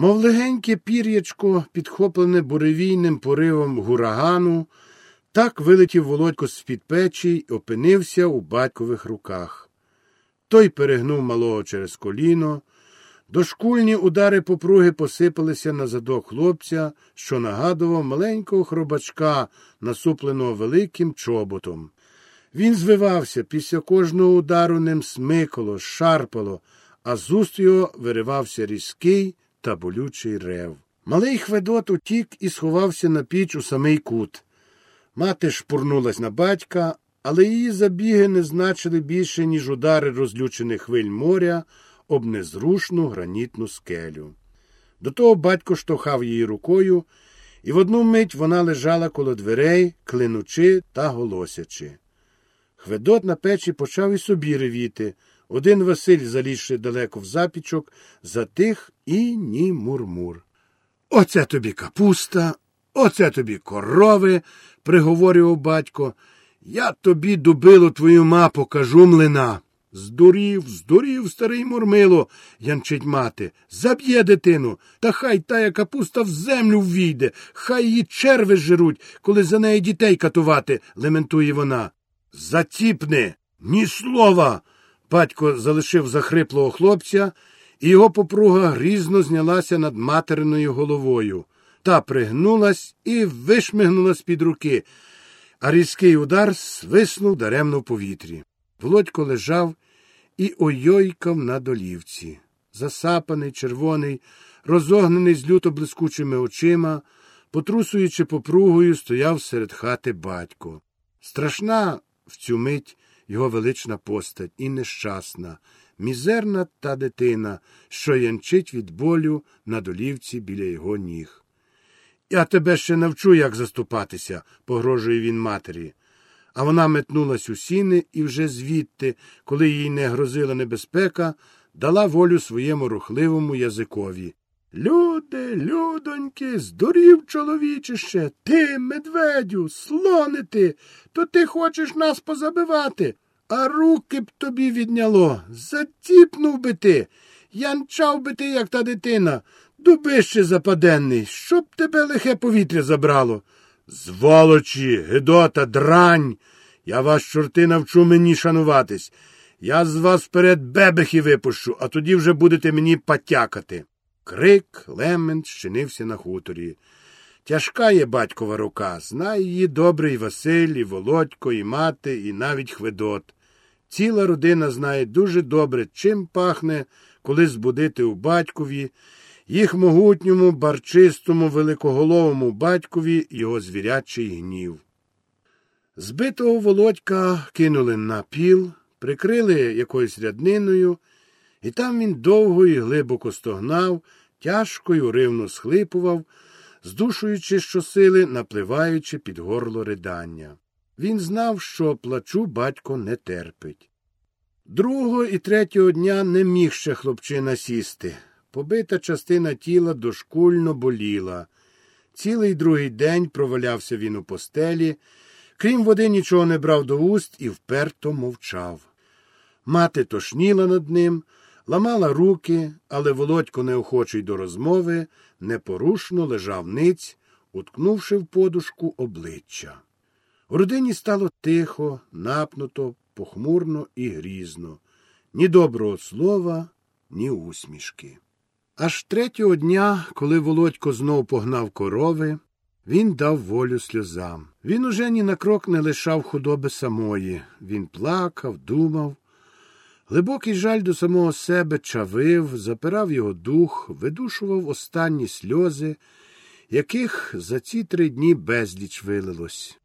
Мов легеньке пір'ячко, підхоплене буревійним поривом гурагану, так вилетів володько з під печі й опинився у батькових руках. Той перегнув малого через коліно. Дошкульні удари попруги посипалися на задок хлопця, що нагадував маленького хробачка, насупленого великим чоботом. Він звивався, після кожного удару ним смикало, шарпало, а з уст його виривався різкий та болючий рев. Малий Хведот утік і сховався на піч у самий кут. Мати шпурнулась на батька, але її забіги не значили більше, ніж удари розлючених хвиль моря об незрушну гранітну скелю. До того батько штовхав її рукою, і в одну мить вона лежала коло дверей, клинучи та голосячи. Хведот на печі почав і собі ревіти. Один Василь, залізши далеко в запічок, затих і ні мурмур. Оце тобі капуста, оце тобі корови, приговорював батько. Я тобі дубило твою ма покажу млина. Здурів, здурів, старий Мурмило, янчить мати. Заб'є дитину, та хай тая капуста в землю ввійде, хай її черви жируть, коли за неї дітей катувати, лементує вона. Затіпни, ні слова. Батько залишив захриплого хлопця, і його попруга грізно знялася над материною головою. Та пригнулась і вишмигнула під руки, а різкий удар свиснув даремно в повітрі. Володько лежав і ойойкав на долівці. Засапаний, червоний, розогнаний з люто блискучими очима, потрусуючи попругою, стояв серед хати батько. Страшна в цю мить його велична постать і нещасна, мізерна та дитина, що янчить від болю на долівці біля його ніг. Я тебе ще навчу, як заступатися, погрожує він матері. А вона метнулась у сіни і вже звідти, коли їй не грозила небезпека, дала волю своєму рухливому язикові. Люди, людоньки, здурів чоловічище, ти, медведю, слонити, то ти хочеш нас позабивати, а руки б тобі відняло. Затіпнув би ти, янчав би ти, як та дитина, дубище западенний, щоб тебе лихе повітря забрало. Зволочі, гидота, дрань. Я вас, чорти, навчу мені шануватись. Я з вас вперед бебехи випущу, а тоді вже будете мені потякати. Крик, лемент щинився на хуторі. Тяжка є батькова рука, знає її добрий Василь, і Володько, і мати, і навіть Хведот. Ціла родина знає дуже добре, чим пахне, коли збудити у батькові, їх могутньому, барчистому, великоголовому батькові його звірячий гнів. Збитого володька кинули на піл, прикрили якоюсь рядниною, і там він довго і глибоко стогнав, тяжко й уривно схлипував, здушуючи щосили, напливаючи під горло ридання. Він знав, що плачу батько не терпить. Другого і третього дня не міг ще хлопчина сісти. Побита частина тіла дошкульно боліла. Цілий другий день провалявся він у постелі, крім води, нічого не брав до уст і вперто мовчав. Мати тошніла над ним, ламала руки, але володько, неохочий до розмови, непорушно лежав ниць, уткнувши в подушку обличчя. У родині стало тихо, напнуто, похмурно і грізно, ні доброго слова, ні усмішки. Аж третього дня, коли Володько знов погнав корови, він дав волю сльозам. Він уже ні на крок не лишав худоби самої. Він плакав, думав. Глибокий жаль до самого себе чавив, запирав його дух, видушував останні сльози, яких за ці три дні безліч вилилось.